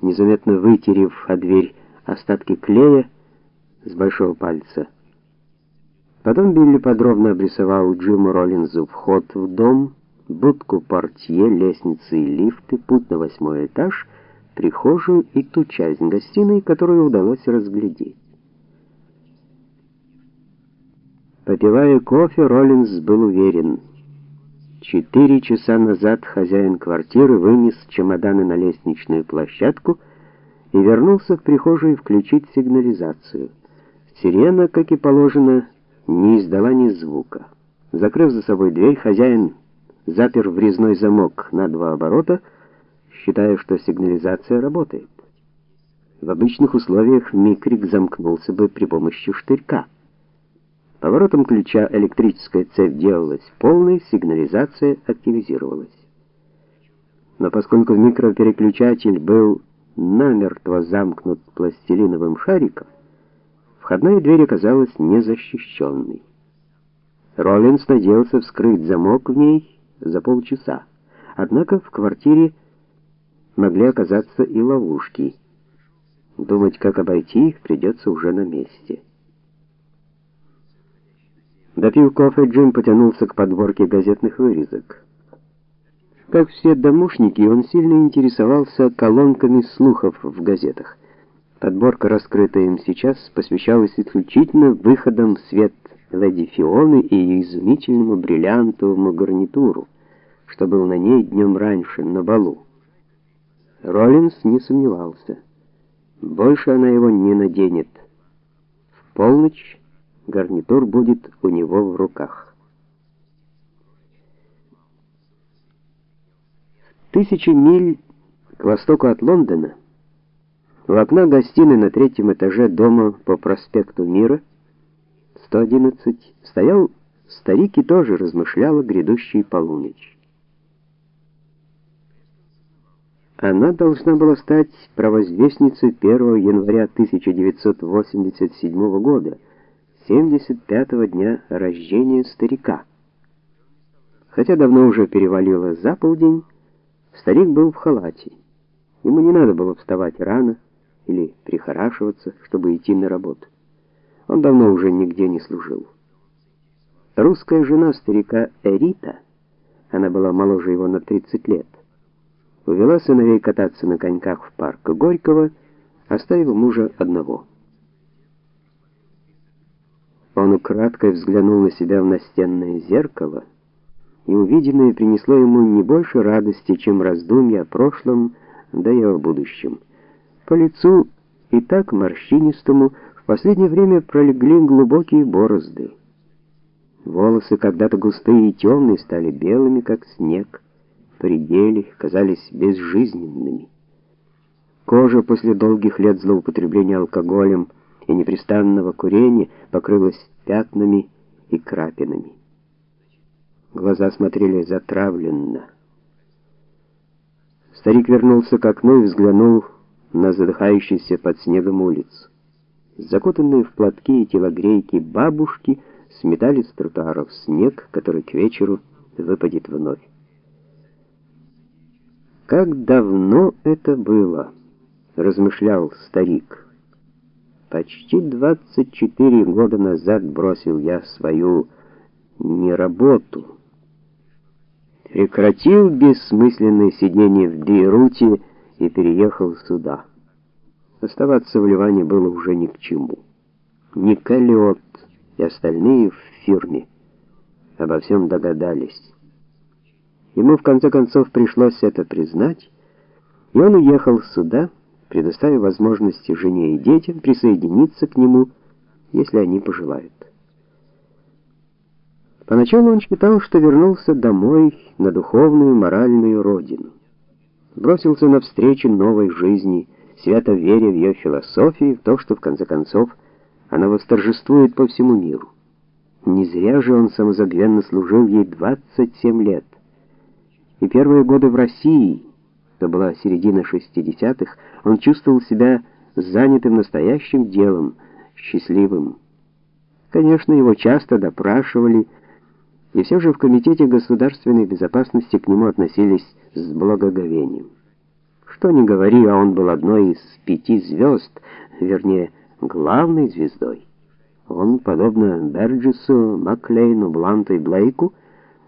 незаметно вытерев о дверь остатки клея с большого пальца. Потом Билли подробно обрисовал Джиму Роллинзу вход в дом, будку портье, лестницы и лифты, путь на восьмой этаж, прихожую и ту часть гостиной, которую удалось разглядеть. Попивая кофе, Роллинз был уверен. Четыре часа назад хозяин квартиры вынес чемоданы на лестничную площадку и вернулся в прихожую включить сигнализацию. Сирена, как и положено, не издала ни звука. Закрыв за собой дверь, хозяин запер врезной замок на два оборота, считая, что сигнализация работает. В обычных условиях микрик замкнулся бы при помощи штырька. Поворотом ключа электрическая цепь делалась полной, сигнализация активизировалась. Но поскольку микропереключатель был намертво замкнут пластилиновым шариком, входная дверь оказалась незащищенной. Роллинс надеялся вскрыть замок в ней за полчаса. Однако в квартире могли оказаться и ловушки. Думать, как обойти их, придется уже на месте. Допив кофе, Джим потянулся к подборке газетных вырезок. Как все домушники, он сильно интересовался колонками слухов в газетах. Подборка, раскрытая им сейчас, посвящалась исключительно выходам в свет леди Фионы и ее изумительному бриллиантовому гарнитуру, что был на ней днем раньше на балу. Роллинс не сомневался. Больше она его не наденет. В полночь гарнитур будет у него в руках. Тысячи миль к востоку от Лондона, в окна гостиной на третьем этаже дома по проспекту Мира 111 стоял старик и тоже размышлял о грядущей полуночи. Она должна была стать провозвестницей 1 января 1987 года, 75-го дня рождения старика. Хотя давно уже перевалило за полдень, старик был в халате. Ему не надо было вставать рано или прихорашиваться, чтобы идти на работу. Он давно уже нигде не служил. Русская жена старика Эрита, она была моложе его на 30 лет, увела сыновей кататься на коньках в парк Горького, оставив мужа одного. Он украдкой взглянул на себя в настенное зеркало, и увиденное принесло ему не больше радости, чем раздумья о прошлом, да и о будущем. По лицу и так морщинистому в последнее время пролегли глубокие борозды. Волосы, когда-то густые и темные, стали белыми, как снег, предели казались безжизненными. Кожа после долгих лет злоупотребления алкоголем и непрестанного курения покрылась пятнами и крапинами. Глаза смотрели затравленно. Старик вернулся к окну и взглянул на задыхающуюся под снегом улицу. Закутанные в платки и телогрейки бабушки сметали с тротуаров снег, который к вечеру выпадет вновь. Как давно это было, размышлял старик. Почти 24 года назад бросил я свою не работу. Прекратил бессмысленное сидение в Бейруте и переехал сюда. Оставаться в Ливане было уже ни к чему. Николет и остальные в фирме обо всем догадались. Ему в конце концов пришлось это признать, и он уехал сюда, предоставив возможности жене и детям присоединиться к нему, если они пожелают. Поначалу он считал, что вернулся домой на духовную, моральную родину. Бросился навстречу новой жизни, свято веря в ее философию, в то, что в конце концов она восторжествует по всему миру. Не зря же он самозабвенно служил ей 27 лет. И первые годы в России это была середина 60-х, он чувствовал себя занятым настоящим делом, счастливым. Конечно, его часто допрашивали, и все же в комитете государственной безопасности к нему относились с благоговением. Что ни говори, а он был одной из пяти звезд, вернее, главной звездой. Он, подобно Берджесу, Маклейну, Бланту и Блейку,